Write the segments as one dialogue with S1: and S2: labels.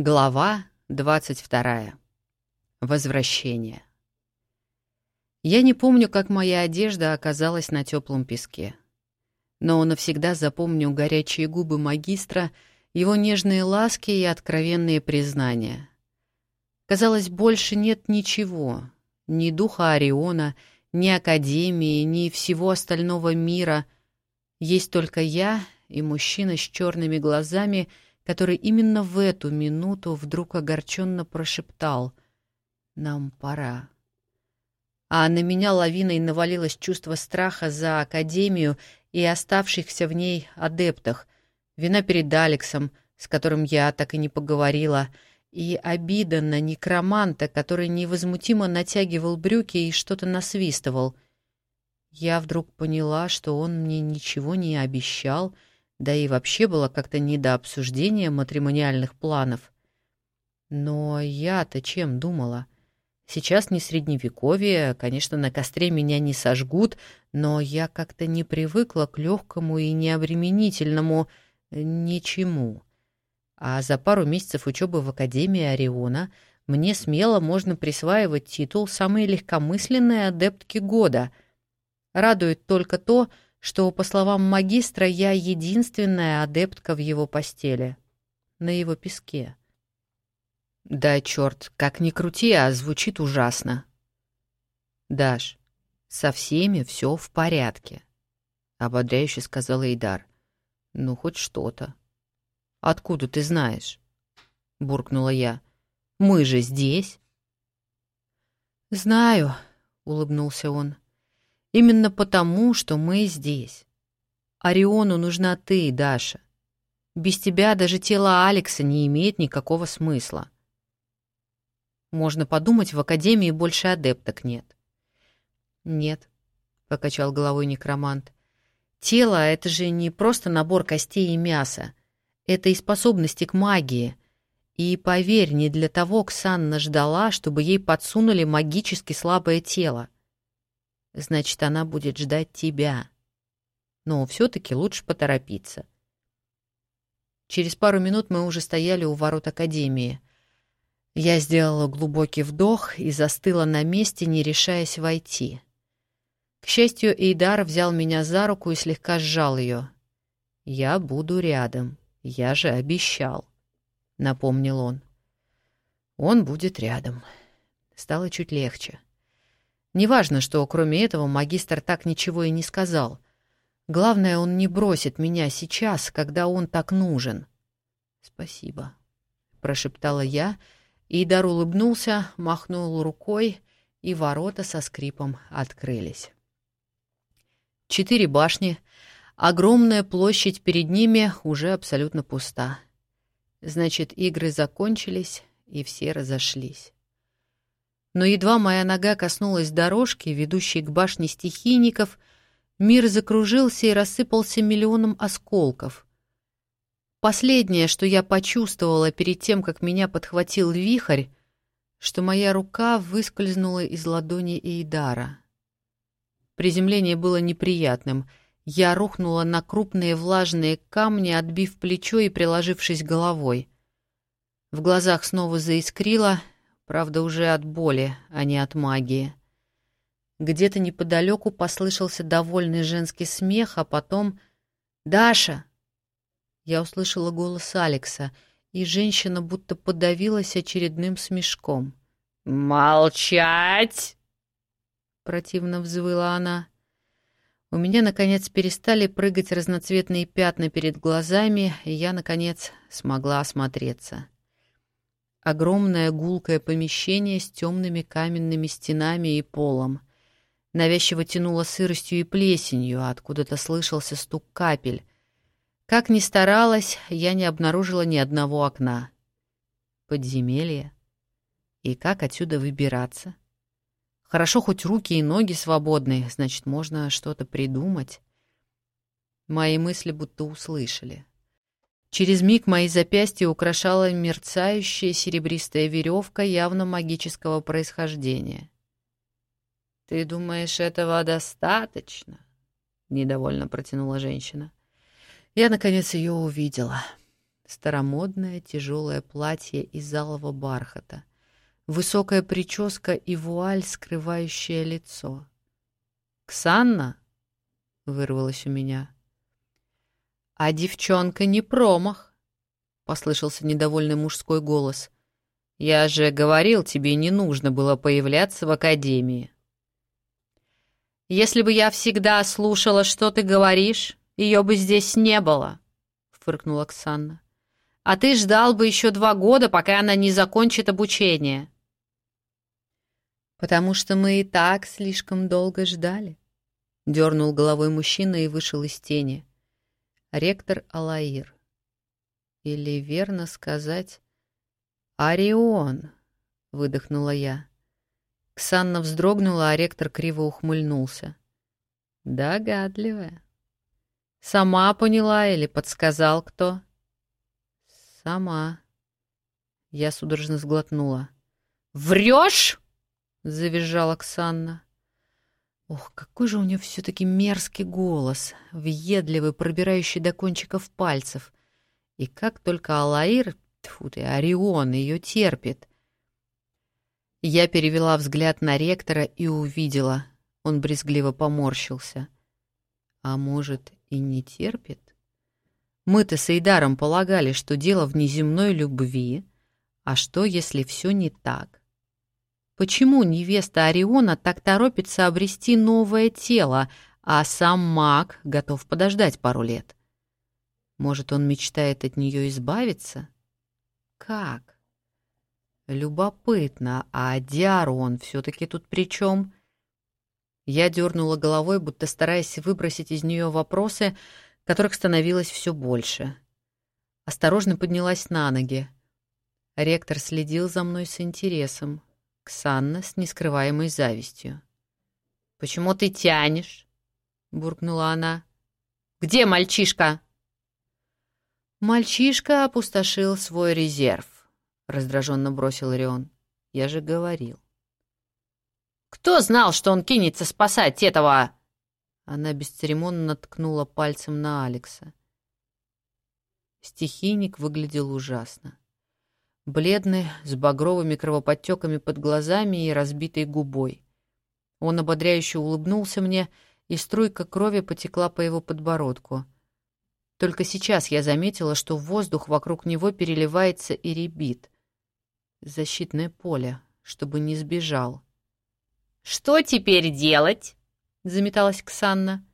S1: Глава 22. Возвращение. Я не помню, как моя одежда оказалась на теплом песке. Но навсегда запомню горячие губы магистра, его нежные ласки и откровенные признания. Казалось, больше нет ничего, ни духа Ориона, ни Академии, ни всего остального мира. Есть только я и мужчина с черными глазами — который именно в эту минуту вдруг огорченно прошептал «Нам пора». А на меня лавиной навалилось чувство страха за Академию и оставшихся в ней адептах, вина перед Алексом, с которым я так и не поговорила, и обида на некроманта, который невозмутимо натягивал брюки и что-то насвистывал. Я вдруг поняла, что он мне ничего не обещал — да и вообще было как-то не до обсуждения матримониальных планов. Но я-то чем думала? Сейчас не средневековье, конечно, на костре меня не сожгут, но я как-то не привыкла к легкому и необременительному ничему. А за пару месяцев учебы в Академии Ориона мне смело можно присваивать титул самой легкомысленной адептки года. Радует только то, что что, по словам магистра, я единственная адептка в его постели, на его песке. Да, черт, как ни крути, а звучит ужасно. Даш, со всеми все в порядке, ободряюще сказал Эйдар. Ну, хоть что-то. Откуда ты знаешь? буркнула я. Мы же здесь. Знаю, улыбнулся он. Именно потому, что мы здесь. Ориону нужна ты, Даша. Без тебя даже тело Алекса не имеет никакого смысла. Можно подумать, в Академии больше адепток нет. Нет, — покачал головой некромант. Тело — это же не просто набор костей и мяса. Это и способности к магии. И, поверь, не для того Ксанна ждала, чтобы ей подсунули магически слабое тело. Значит, она будет ждать тебя. Но все-таки лучше поторопиться. Через пару минут мы уже стояли у ворот Академии. Я сделала глубокий вдох и застыла на месте, не решаясь войти. К счастью, Эйдар взял меня за руку и слегка сжал ее. «Я буду рядом, я же обещал», — напомнил он. «Он будет рядом». Стало чуть легче. Неважно, что кроме этого магистр так ничего и не сказал. Главное, он не бросит меня сейчас, когда он так нужен. «Спасибо», — прошептала я, и Дар улыбнулся, махнул рукой, и ворота со скрипом открылись. Четыре башни, огромная площадь перед ними уже абсолютно пуста. Значит, игры закончились, и все разошлись но едва моя нога коснулась дорожки, ведущей к башне стихийников, мир закружился и рассыпался миллионом осколков. Последнее, что я почувствовала перед тем, как меня подхватил вихрь, что моя рука выскользнула из ладони Эйдара. Приземление было неприятным. Я рухнула на крупные влажные камни, отбив плечо и приложившись головой. В глазах снова заискрило — Правда, уже от боли, а не от магии. Где-то неподалеку послышался довольный женский смех, а потом «Даша!» Я услышала голос Алекса, и женщина будто подавилась очередным смешком. «Молчать!» Противно взвыла она. У меня, наконец, перестали прыгать разноцветные пятна перед глазами, и я, наконец, смогла осмотреться. Огромное гулкое помещение с темными каменными стенами и полом. Навязчиво тянуло сыростью и плесенью, а откуда-то слышался стук капель. Как ни старалась, я не обнаружила ни одного окна. Подземелье. И как отсюда выбираться? Хорошо, хоть руки и ноги свободны, значит, можно что-то придумать. Мои мысли будто услышали. Через миг мои запястья украшала мерцающая серебристая веревка явно магического происхождения. «Ты думаешь, этого достаточно?» — недовольно протянула женщина. Я, наконец, ее увидела. Старомодное тяжелое платье из алого бархата, высокая прическа и вуаль, скрывающая лицо. «Ксанна?» — вырвалось у меня. «А девчонка не промах!» — послышался недовольный мужской голос. «Я же говорил, тебе не нужно было появляться в академии». «Если бы я всегда слушала, что ты говоришь, ее бы здесь не было», — фыркнула Оксана. «А ты ждал бы еще два года, пока она не закончит обучение». «Потому что мы и так слишком долго ждали», — дернул головой мужчина и вышел из тени. Ректор Алаир. Или, верно сказать, «Орион», — выдохнула я. Ксанна вздрогнула, а ректор криво ухмыльнулся. «Догадливая». «Сама поняла или подсказал кто?» «Сама». Я судорожно сглотнула. «Врешь!» — завизжала Оксанна. Ох, какой же у нее все-таки мерзкий голос, въедливый, пробирающий до кончиков пальцев. И как только Алаир, тьфу ты, Орион, ее терпит. Я перевела взгляд на ректора и увидела. Он брезгливо поморщился. А может, и не терпит? Мы-то с Эйдаром полагали, что дело в неземной любви. А что, если все не так? Почему невеста Ориона так торопится обрести новое тело, а сам маг готов подождать пару лет? Может, он мечтает от нее избавиться? Как? Любопытно, а Диару он все-таки тут при чем? Я дернула головой, будто стараясь выбросить из нее вопросы, которых становилось все больше. Осторожно поднялась на ноги. Ректор следил за мной с интересом. Ксанна с нескрываемой завистью. «Почему ты тянешь?» — буркнула она. «Где мальчишка?» «Мальчишка опустошил свой резерв», — раздраженно бросил Рион. «Я же говорил». «Кто знал, что он кинется спасать этого?» Она бесцеремонно ткнула пальцем на Алекса. Стихийник выглядел ужасно бледный, с багровыми кровоподтеками под глазами и разбитой губой. Он ободряюще улыбнулся мне, и струйка крови потекла по его подбородку. Только сейчас я заметила, что воздух вокруг него переливается и ребит. Защитное поле, чтобы не сбежал. «Что теперь делать?» — заметалась Ксанна.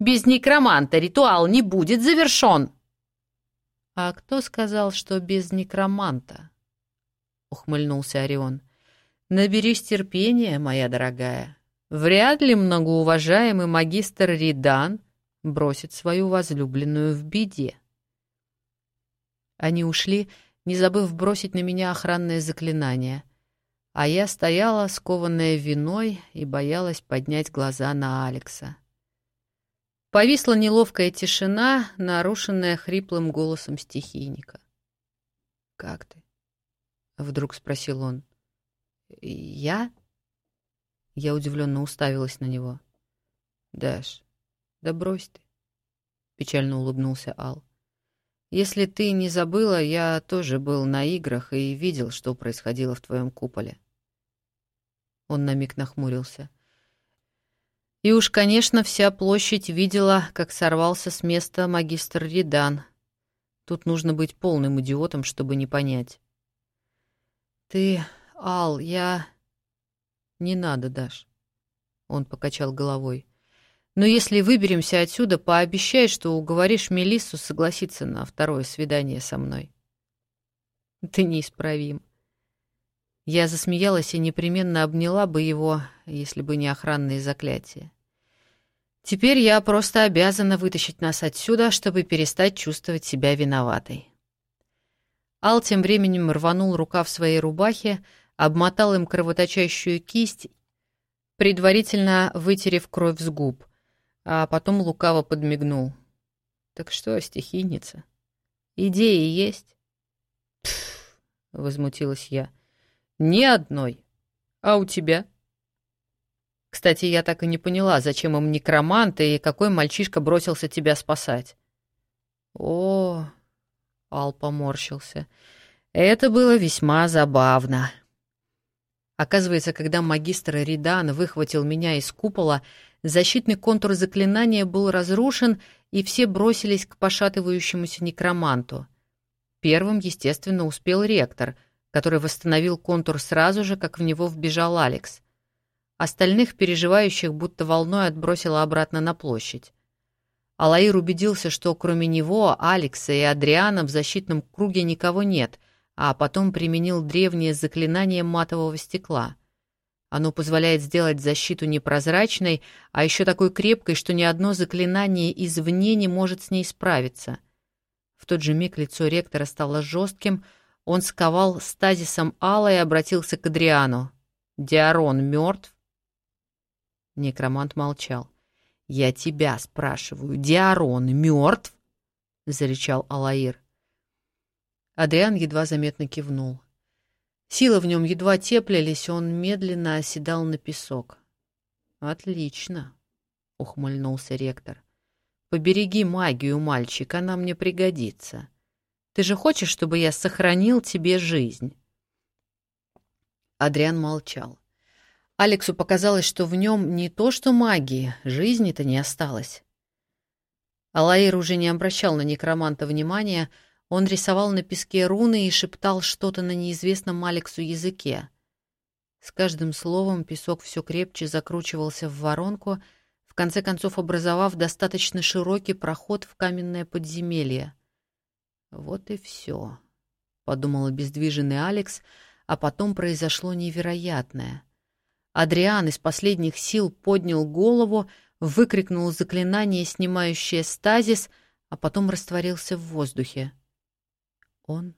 S1: «Без некроманта ритуал не будет завершен!» «А кто сказал, что без некроманта?» — ухмыльнулся Орион. «Наберись терпения, моя дорогая. Вряд ли многоуважаемый магистр Ридан бросит свою возлюбленную в беде». Они ушли, не забыв бросить на меня охранное заклинание, а я стояла, скованная виной, и боялась поднять глаза на Алекса. Повисла неловкая тишина, нарушенная хриплым голосом стихийника. «Как ты?» — вдруг спросил он. «Я?» Я удивленно уставилась на него. «Даш, да брось ты!» — печально улыбнулся Ал. «Если ты не забыла, я тоже был на играх и видел, что происходило в твоем куполе». Он на миг нахмурился — и уж, конечно, вся площадь видела, как сорвался с места магистр Ридан. Тут нужно быть полным идиотом, чтобы не понять. «Ты, Ал, я...» «Не надо, Даш». Он покачал головой. «Но если выберемся отсюда, пообещай, что уговоришь Мелиссу согласиться на второе свидание со мной». «Ты неисправим». Я засмеялась и непременно обняла бы его, если бы не охранные заклятия. Теперь я просто обязана вытащить нас отсюда, чтобы перестать чувствовать себя виноватой. Ал тем временем рванул рукав своей рубахи, обмотал им кровоточащую кисть, предварительно вытерев кровь с губ, а потом лукаво подмигнул. «Так что, стихийница, идеи есть?» «Пф!» — возмутилась я. «Ни одной. А у тебя?» Кстати, я так и не поняла, зачем им некромант и какой мальчишка бросился тебя спасать. О, Ал поморщился. Это было весьма забавно. Оказывается, когда магистр Ридан выхватил меня из купола, защитный контур заклинания был разрушен, и все бросились к пошатывающемуся некроманту. Первым, естественно, успел ректор, который восстановил контур сразу же, как в него вбежал Алекс. Остальных, переживающих, будто волной отбросило обратно на площадь. Алаир убедился, что кроме него, Алекса и Адриана в защитном круге никого нет — а потом применил древнее заклинание матового стекла. Оно позволяет сделать защиту непрозрачной, а еще такой крепкой, что ни одно заклинание извне не может с ней справиться. В тот же миг лицо ректора стало жестким, он сковал стазисом Алла и обратился к Адриану. «Диарон мертв?» Некромант молчал. «Я тебя спрашиваю, Диарон мертв?» — зарычал Алаир. Адриан едва заметно кивнул. Силы в нем едва теплились, он медленно оседал на песок. «Отлично», — ухмыльнулся ректор. «Побереги магию, мальчик, она мне пригодится. Ты же хочешь, чтобы я сохранил тебе жизнь?» Адриан молчал. Алексу показалось, что в нем не то что магии, жизни-то не осталось. Алаир уже не обращал на некроманта внимания, — он рисовал на песке руны и шептал что-то на неизвестном Алексу языке. С каждым словом песок все крепче закручивался в воронку, в конце концов образовав достаточно широкий проход в каменное подземелье. «Вот и все», — подумал обездвиженный Алекс, а потом произошло невероятное. Адриан из последних сил поднял голову, выкрикнул заклинание, снимающее стазис, а потом растворился в воздухе. «Он?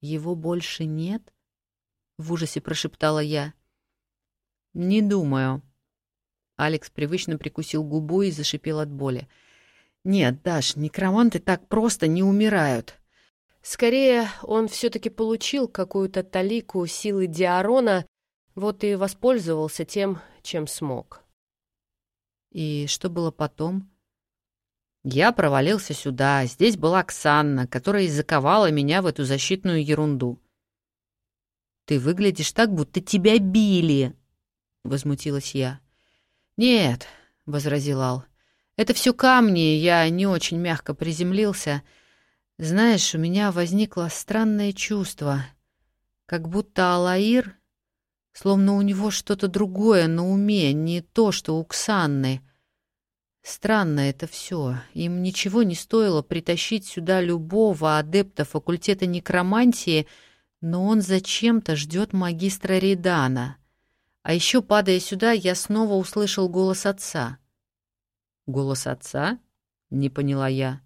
S1: Его больше нет?» — в ужасе прошептала я. «Не думаю». Алекс привычно прикусил губу и зашипел от боли. «Нет, Даш, некроманты так просто не умирают».
S2: Скорее, он все-таки получил какую-то талику силы Диарона, вот и воспользовался тем, чем смог.
S1: «И что было потом?» Я провалился сюда. Здесь была Оксанна, которая и заковала меня в эту защитную ерунду. «Ты выглядишь так, будто тебя били!» — возмутилась я. «Нет», — возразил Ал, — «это все камни, я не очень мягко приземлился. Знаешь, у меня возникло странное чувство, как будто Алаир, словно у него что-то другое на уме, не то, что у Ксанны». Странно это все. Им ничего не стоило притащить сюда любого адепта факультета некромантии, но он зачем-то ждет магистра Ридана. А еще, падая сюда, я снова услышал голос отца. «Голос отца?» — не поняла я.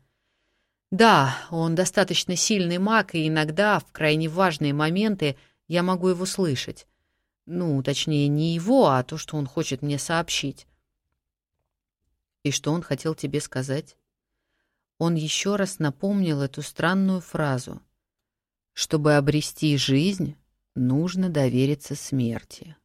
S1: «Да, он достаточно сильный маг, и иногда, в крайне важные моменты, я могу его слышать. Ну, точнее, не его, а то, что он хочет мне сообщить. И что он хотел тебе сказать? Он еще раз напомнил эту странную фразу. Чтобы обрести жизнь, нужно довериться смерти.